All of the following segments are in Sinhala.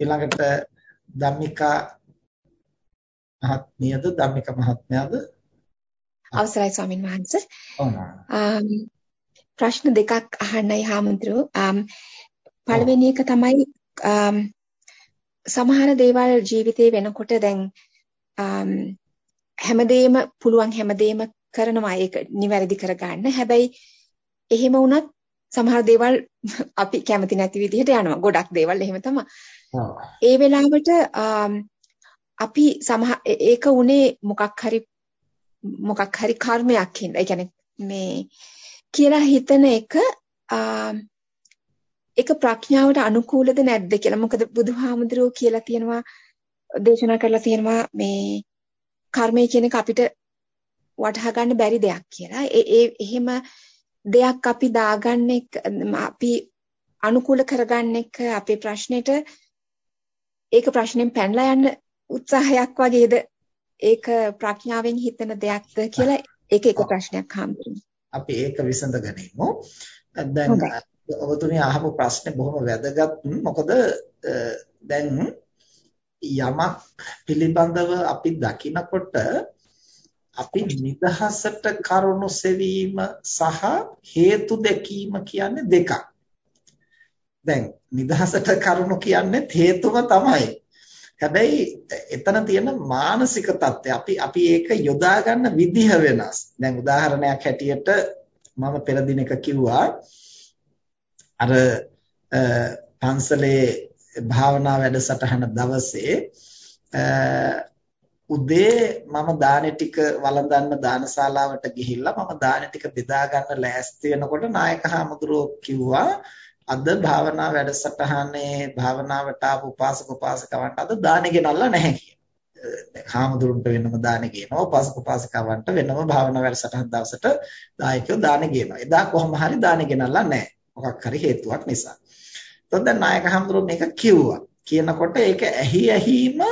ඊළඟට ධම්මිකා මහත්මියද ධම්මික මහත්මයාද අවසරයි ස්වාමින් වහන්සේ. ප්‍රශ්න දෙකක් අහන්නයි හාමුදුරුවෝ. පළවෙනි එක තමයි සමහර දේවල් ජීවිතේ වෙනකොට දැන් හැමදේම පුළුවන් හැමදේම කරනවා ඒක නිවැරදි කරගන්න. හැබැයි එහෙම වුණත් සමහර දේවල් අපි කැමති නැති විදිහට යනවා. ගොඩක් දේවල් එහෙම තමයි. ඒ වෙලාවට අපි සමහ ඒක උනේ මොකක් හරි මොකක් හරි කර්මයක් හින්දා. ඒ කියන්නේ මේ කියලා හිතන එක ඒක ප්‍රඥාවට අනුකූලද නැද්ද කියලා. මොකද බුදුහාමුදුරුවෝ කියලා තියෙනවා දේශනා කරලා තියෙනවා මේ කර්මය කියන එක අපිට වටහා ගන්න බැරි දෙයක් කියලා. ඒ එහෙම දෙයක් අපි දාගන්න අපි අනුකූල කරගන්න එක අපේ ප්‍රශ්නෙට ඒක ප්‍රශ්නෙන් පැනලා යන්න උත්සාහයක් වගේද ඒක ප්‍රඥාවෙන් හිතන දෙයක්ද කියලා ඒක එක ප්‍රශ්නයක් හම්බුනේ. අපි ඒක විසඳගනිමු. දැන් ඔබතුමිය අහපු ප්‍රශ්නේ බොහොම වැදගත්. මොකද දැන් යමක් පිළිබඳව අපි දකිනකොට අපි නිදහසට කරුණු සෙවීම සහ හේතු දැකීම කියන්නේ දෙකක්. දැන් නිදහසට කරුණු කියන්නේ හේතුව තමයි. හැබැයි එතන තියෙන මානසික தත්ත්වය අපි අපි ඒක යොදා ගන්න විදිහ වෙනස්. දැන් උදාහරණයක් හැටියට මම පෙර දිනක කිව්වා අර පන්සලේ භාවනා වැඩසටහන දවසේ උදේ මම දානේ ටික වළඳන්න දානශාලාවට ගිහිල්ලා මම දානේ ටික බෙදා ගන්න ලෑස්ති වෙනකොට නායක හාමුදුරුවෝ කිව්වා අද භාවනා වැඩසටහනේ භාවනාවට ආපු උපාසක උපාසිකවන්ට අද දානෙ ගෙනල්ලා නැහැ කියලා. හාමුදුරුන්ට වෙනම දානෙ ගේනවා උපාසක උපාසිකවන්ට වෙනම භාවනා වැඩසටහන් දවසට දායකයෝ දානෙ ගේනවා. එදා කොහොම හරි දානෙ ගෙනල්ලා නැහැ. මොකක් හරි හේතුවක් නිසා. එතකොට දැන් නායක හාමුදුරුවෝ මේක කිව්වා. කියනකොට ඒක ඇහි ඇහිම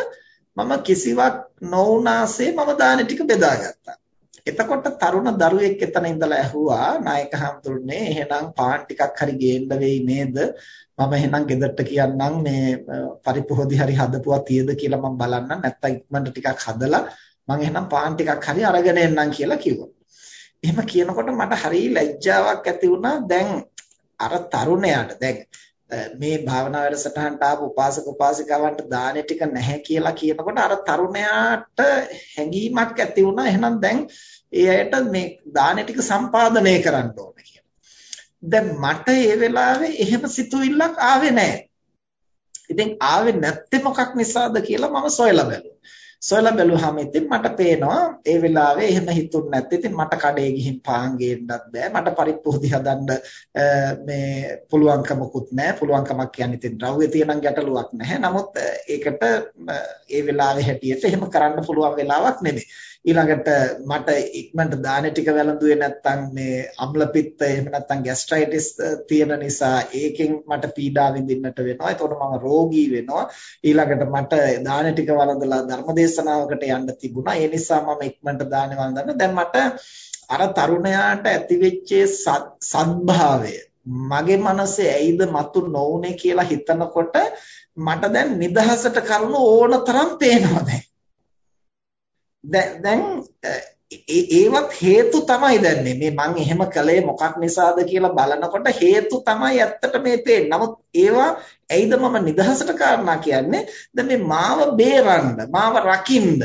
මම කිසිවක් නොඋනාසේ මම දානෙ ටික බෙදාගත්තා. එතකොට තරුණ දරුවෙක් එතන ඉඳලා ඇහුවා නායක හඳුන්නේ එහෙනම් පාන් ටිකක් හරි ගේන්න වෙයි නේද මම එහෙනම් ගෙදරට කියන්නම් මේ පරිපොහොදි හරි හදපුවා තියද කියලා මම බලන්නම් නැත්තම් ඉක්මනට ටිකක් හදලා මම එහෙනම් පාන් ටිකක් හරි අරගෙන එන්නම් කියලා කිව්වා. එහෙම කියනකොට මට හරි ලැජ්ජාවක් ඇති වුණා දැන් අර තරුණයාට දැන් මේ භාවනා වැඩසටහනට ආපු උපාසක උපාසිකාවන්ට දානෙ ටික නැහැ කියලා කියනකොට අර තරුණයාට හැඟීමක් ඇති වුණා එහෙනම් දැන් ඒ අයට මේ දානෙ ටික සම්පාදනය කරන්න ඕන කියලා. දැන් මට ඒ වෙලාවේ එහෙම සිතුවිල්ලක් ආවේ නැහැ. ඉතින් ආවේ නැත්තේ මොකක් නිසාද කියලා මම සොයලා බැලුවා. සොයලා බැලුවාම ඉතින් මට පේනවා ඒ වෙලාවේ එහෙම හිතුන්නේ නැත්te ඉතින් මට කඩේ ගිහින් පාන් ගේන්නත් බෑ. මට පරිප්පුහුදි හදන්න මේ පුළුවන්කමකුත් නැහැ පුළුවන්කමක් කියන්නේ ඉතින් ද්‍රව්‍ය තියෙනම් ගැටලුවක් නැහැ. නමුත් ඒකට ඒ වෙලාවේ හැටියට එහෙම කරන්න පුළුවන් වෙලාවක් නෙමෙයි. ඊළඟට මට ඉක්මනට දාන ටික වැළඳුවේ නැත්නම් මේ අම්ල පිත්ත එහෙම නැත්නම් ગેස්ට්‍රයිටිස් තියෙන නිසා ඒකෙන් මට පීඩා විඳින්නට වෙනවා. එතකොට මම රෝගී වෙනවා. ඊළඟට මට දාන ටික වළඳලා ධර්මදේශනාවකට යන්න තිබුණා. ඒ නිසා මම ඉක්මනට දාන වළඳන්න. දැන් මට අර තරුණයාට ඇතිවෙච්ච සද්භාවය මගේ මනසේ ඇයිද මතු නොඋනේ කියලා හිතනකොට මට දැන් නිදහසට කරුණු ඕන තරම් පේනවා දැන්. දැන් ඒවත් හේතු තමයි දැන් මේ මං එහෙම කළේ මොකක් නිසාද කියලා බලනකොට හේතු තමයි ඇත්තට මේ පේන්නේ. නමුත් ඒවා ඇයිද මම නිදහසට කාරණා කියන්නේ දැන් මේ මාව බේරන්න, මාව රකින්න.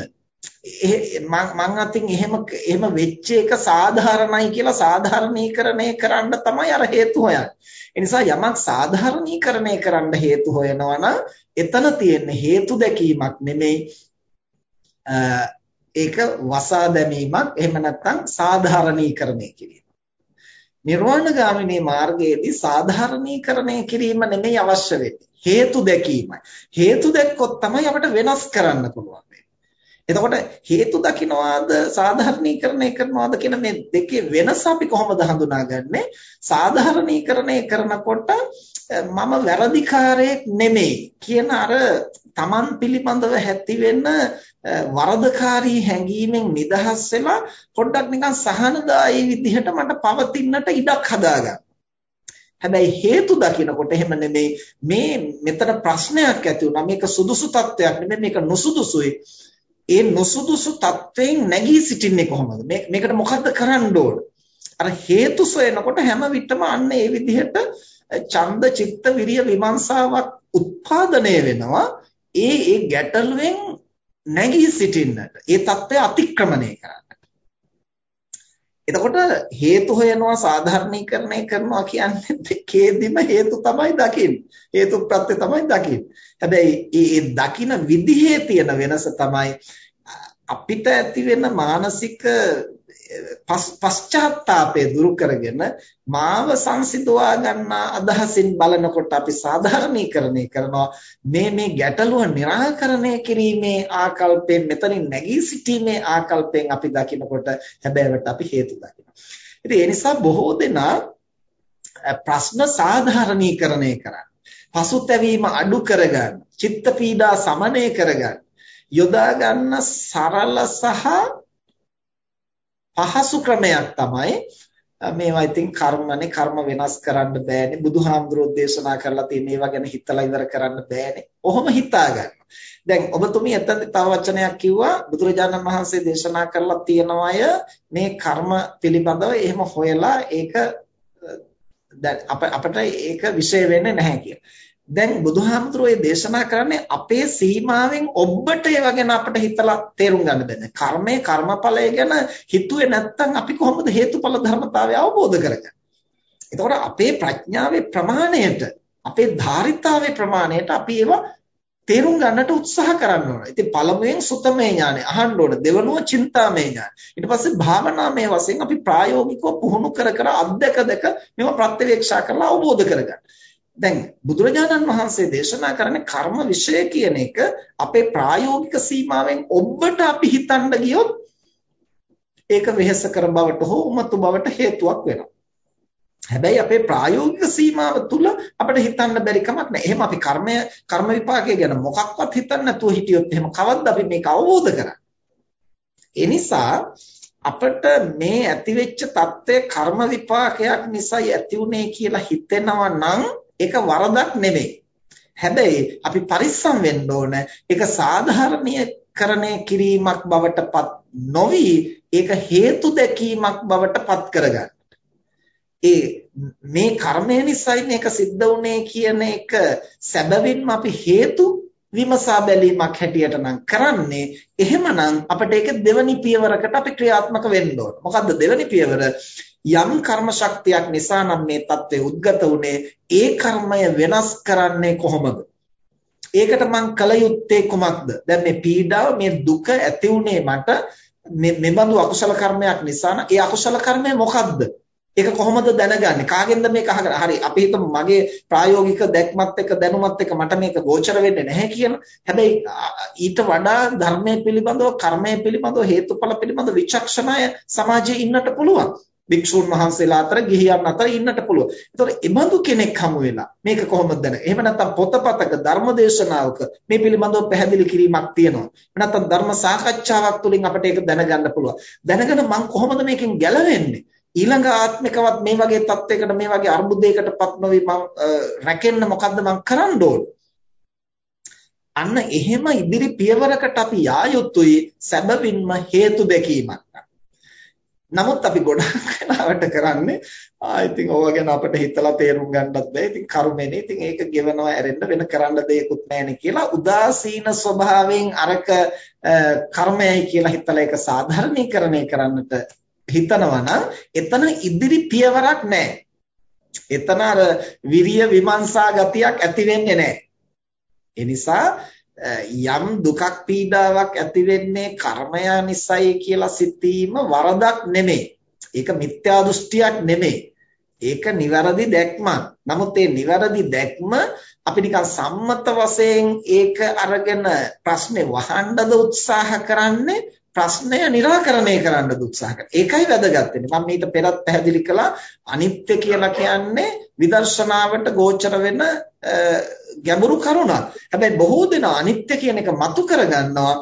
මං අතින් එහෙම එහෙම වෙච්ච එක සාධාරණයි කියලා සාධාරණීකරණය කරන්න තමයි අර හේතු හොයන්නේ. ඒ නිසා යමක් සාධාරණීකරණය කරන්න හේතු හොයනවා නම් එතන තියෙන හේතු දැකීමක් නෙමෙයි ඒක වසා දැමීමක් එහෙම නැත්නම් සාධාරණීකරණය කිරීම. නිර්වාණගාමිනී මාර්ගයේදී සාධාරණීකරණය කිරීම නෙමෙයි අවශ්‍ය වෙන්නේ. හේතු දැකීමයි. හේතු දැක්කොත් තමයි අපිට වෙනස් කරන්න පුළුවන් එතකොට හේතු දකින්නවාද සාධාරණීකරණය කරනවාද කියන මේ දෙකේ වෙනස අපි කොහොමද හඳුනාගන්නේ? සාධාරණීකරණය කරනකොට මම වැරදිකාරයෙක් නෙමෙයි කියන අර Taman පිළිබඳව ඇති වෙන වරදකාරී හැඟීමෙන් නිදහස් වෙලා පොඩ්ඩක් නිකන් සහනදායී විදිහට මට පවතින්නට ඉඩක් හදාගන්න. හැබැයි හේතු දකිනකොට එහෙම නෙමෙයි. මේ මෙතන ප්‍රශ්නයක් ඇති වුණා. මේක සුදුසු තත්වයක් නෙමෙයි. මේක නුසුදුසුයි. ඒ නුසුදුසු තත්වයෙන් නැගී සිටින්නේ කොහොමද? මේකට මොකද්ද කරන්න ඕන? අර හේතු සොයනකොට හැම විටම අන්න ඒ විදිහට ඡන්ද චිත්ත විරිය විමර්ශාවක් උත්පාදනය වෙනවා ඒ ඒ ගැටලුවෙන් නැගී සිටින්නට ඒ தත්ත්වය අතික්‍රමණය කරන්න එතකොට හේතු හොයනවා සාධාරණීකරණය කරනවා කියන්නේ දෙකේදීම හේතු තමයි දකින්නේ. හේතු ප්‍රත්‍ය තමයි දකින්නේ. හැබැයි මේ දකින විදිහේ තියෙන වෙනස තමයි අපිට ඇති වෙන මානසික පශ්චාත්තාපය දුරු කරගෙන මාව සංසිඳවා ගන්නා අදහසින් බලනකොට අපි සාධාරණීකරණය කරනවා මේ මේ ගැටලුව निराකරණය කිරීමේ ආකල්පයෙන් මෙතනින් නැගී සිටීමේ ආකල්පයෙන් අපි දකිනකොට හැබෑවට අපි හේතු දකිනවා. ඉතින් ඒ නිසා බොහෝ දෙනා ප්‍රශ්න සාධාරණීකරණය කරන්නේ පසුතැවීම අඩු කරගන්න, චිත්ත පීඩා සමනය කරගන්න, යොදා ගන්න සරල සහ පහසු ක්‍රමයක් තමයි මේවා ඉතින් කර්මනේ කර්ම වෙනස් කරන්න බෑනේ බුදුහාමුදුරුවෝ දේශනා කරලා තියෙන ඒවා ගැන හිතලා ඉවර කරන්න බෑනේ. ඔහොම හිතා ගන්න. දැන් ඔබතුමී එතනදි තව වචනයක් කිව්වා බුදුරජාණන් වහන්සේ දේශනා කරලා තියෙනවය මේ කර්ම පිළිබඳව එහෙම හොයලා ඒක දැන් අපිට ඒක විශේෂ වෙන්නේ නැහැ කියලා. දැන් බුදුහාමුදුරුවෝ මේ දේශනා කරන්නේ අපේ සීමාවෙන් ඔබට ඒවා ගැන අපිට හිතලා තේරුම් ගන්න බෑ. කර්මය කර්මඵලය ගැන හිතුවේ නැත්නම් අපි කොහොමද හේතුඵල ධර්මතාවය අවබෝධ කරගන්නේ? එතකොට අපේ ප්‍රඥාවේ ප්‍රමාණයට අපේ ධාරිතාවේ ප්‍රමාණයට අපි ඒවා තේරුම් ගන්නට උත්සාහ කරන්න ඕන. ඉතින් පළමුවෙන් සුතමේ ඥානෙ අහන්න ඕන. දෙවනුව චින්තාමේ ඥානෙ. ඊට පස්සේ භාවනාමය වශයෙන් අපි ප්‍රායෝගිකව පුහුණු කර කර අධ්‍යක දෙක මේවා ප්‍රත්‍යවේක්ෂා කරලා අවබෝධ කරගන්න. දැන් බුදුරජාණන් වහන්සේ දේශනා කරන්නේ කර්ම විශය කියන එක අපේ ප්‍රායෝගික සීමාවෙන් ඔබට අපි හිතන්න ගියොත් ඒක වෙහෙස කර බවට හෝ උමතු බවට හේතුවක් වෙනවා. හැබැයි අපේ ප්‍රායෝගික සීමාව තුල අපිට හිතන්න බැරි කමක් නැහැ. එහෙම අපි කර්මය කර්ම විපාකය ගැන මොකක්වත් හිතන්න නැතුව හිටියොත් එහෙම කවද්ද අපි මේක අවබෝධ කරන්නේ? ඒ නිසා අපිට මේ ඇතිවෙච්ච தත්ත්වය කර්ම විපාකයක් නිසායි ඇති උනේ කියලා හිතෙනවා නම් ඒක වරදක් නෙමෙයි. හැබැයි අපි පරිස්සම් වෙන්න ඕන ඒක සාධාරණීකරණය කිරීමක් බවට පත් නොවි ඒක හේතු දැකීමක් බවට පත් කරගන්න. ඒ මේ කර්මය නිසායි මේක සිද්ධ වුනේ කියන එක සැබවින්ම අපි හේතු විමසා බැලීමක් හැටියට නම් කරන්නේ එහෙමනම් අපිට ඒක දෙවනි පියවරකට අපි ක්‍රියාත්මක වෙන්න ඕන. මොකද්ද දෙවනි පියවර? යම් කර්ම ශක්තියක් නිසා නම් මේ தත්ත්වය උද්ගත වුනේ ඒ කර්මය වෙනස් කරන්නේ කොහොමද? ඒකට මං කල යුත්තේ කුමක්ද? දැන් මේ පීඩාව මේ දුක ඇති උනේ මට මේ මෙබඳු අකුසල කර්මයක් නිසා නම් ඒ අකුසල කර්මය මොකද්ද? ඒක කොහොමද දැනගන්නේ? කාගෙන්ද මේක අහගෙන? හරි අපි හිතමු මගේ ප්‍රායෝගික දැක්මත් එක්ක දැනුමත් එක්ක මට මේක ගෝචර වෙන්නේ නැහැ කියලා. හැබැයි ඊට වඩා ධර්මයේ පිළිබඳව, කර්මයේ පිළිබඳව, හේතුඵල පිළිබඳව විචක්ෂණය සමාජයේ ඉන්නට පුළුවන්. භික්ෂුන් වහන්සේලා අතර ගිහියන් අතර ඉන්නට පුළුවන්. ඒතකොට එබඳු කෙනෙක් හමු වෙලා මේක කොහොමද දැනගන්නේ? එහෙම නැත්නම් පොතපතක ධර්මදේශනාවක මේ පිළිබඳව පැහැදිලි කිරීමක් තියෙනවා. එහෙම නැත්නම් ධර්ම සාකච්ඡාවක් තුළින් අපිට ඒක දැනගන්න පුළුවන්. දැනගෙන මම කොහොමද මේකෙන් ගැලවෙන්නේ? ඊළඟ ආත්මිකවත් මේ වගේ තත්යකට මේ වගේ අර්බුදයකටපත් නොවි මම රැකෙන්න මොකද්ද මම කරන්න ඕන? අන්න එහෙම ඉදිරි පියවරකට අපි යා යුතුයි සැබවින්ම හේතු දැකීමක්. නමුත් අපි ගොඩාක් වෙලාවට කරන්නේ ආ ඉතින් ඕවා ගැන අපිට හිතලා තේරුම් ගන්නත් බෑ. ඉතින් කර්මෙනේ. ඉතින් ඒක ගෙවනවා ඇරෙන්න වෙන කරන්න දෙයක්වත් නැහැනේ කියලා උදාසීන ස්වභාවයෙන් අරක කර්මයයි කියලා හිතලා ඒක සාධාරණීකරණය කරන්නට හිතනවා නම් එතන ඉදිරි පියවරක් නැහැ. එතන අර විරිය විමර්ශා ගතියක් ඇති වෙන්නේ නැහැ. ඒ නිසා යම් දුකක් පීඩාවක් ඇති වෙන්නේ කර්මය නිසායි කියලා සිතීම වරදක් නෙමෙයි. ඒක මිත්‍යා දෘෂ්ටියක් නෙමෙයි. ඒක නිවැරදි දැක්මක්. නමුත් මේ නිවැරදි දැක්ම අපි නිකන් සම්මත වශයෙන් ඒක අරගෙන ප්‍රශ්නේ වහන්නද උත්සාහ කරන්නේ ප්‍රශ්නය निराකරණය කරන්න උත්සාහ කරනවා. ඒකයි වැදගත් වෙන්නේ. මම මීට පෙරත් පැහැදිලි කළා අනිත්‍ය කියලා කියන්නේ විදර්ශනාවට ගෝචර වෙන ගැඹුරු කරුණක්. හැබැයි බොහෝ දෙනා අනිත්‍ය කියන එක මතු කරගන්නවා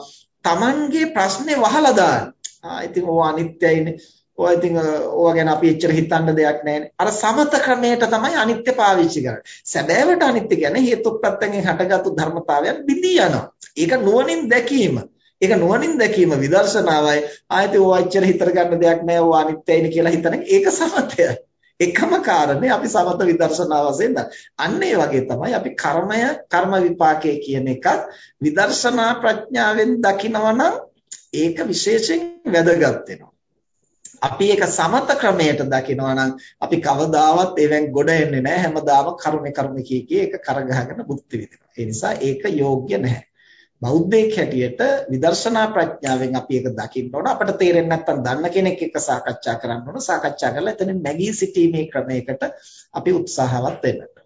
Tamanගේ ප්‍රශ්නේ වහලා දාන්න. ආ ඉතින් ඕවා අනිත්‍යයිනේ. ඔය ඉතින් ඕවා ගැන අපි එච්චර හිතන්න දෙයක් නැහැනේ. අර සමත ක්‍රමයට තමයි අනිත්‍ය පාවිච්චි කරන්නේ. සැබෑවට අනිත්‍ය කියන්නේ හේතුප්‍රත්‍යයෙන් හටගත්තු ධර්මතාවයන් බිඳී යනවා. ඒක නුවණින් දැකීම. ඒක නුවණින් දැකීම විදර්ශනාවයි. ආයත ඕවා එච්චර හිතර ගන්න දෙයක් නැහැ. ඕවා අනිත්‍යයිනේ කියලා හිතන ඒක සමතයයි. එකම කාරණේ අපි සමත විදර්ශනා වශයෙන් දන්න. අන්න ඒ වගේ තමයි අපි කර්මය කර්ම විපාකයේ කියන එකත් විදර්ශනා ප්‍රඥාවෙන් දකිනවා නම් ඒක විශේෂයෙන් වැදගත් වෙනවා. අපි ඒක සමත ක්‍රමයට දකිනවා නම් අපි කවදාවත් ඒවෙන් ගොඩ එන්නේ නැහැ හැමදාම කරුණේ කරුණේ කී කී ඒක කරගහගෙන බුද්ධ විදිනවා. ඒ නිසා ඒක යෝග්‍ය නැහැ. බෞද්ධයෙක් හැටියට විදර්ශනා ප්‍රඥාවෙන් අපි ඒක දකින්න ඕන අපිට තේරෙන්නේ නැත්නම් දන්න කෙනෙක් එක්ක සාකච්ඡා කරන්න ඕන සාකච්ඡා කරලා එතනින් නැගී සිටීමේ ක්‍රමයකට අපි උත්සාහවත් වෙන්න.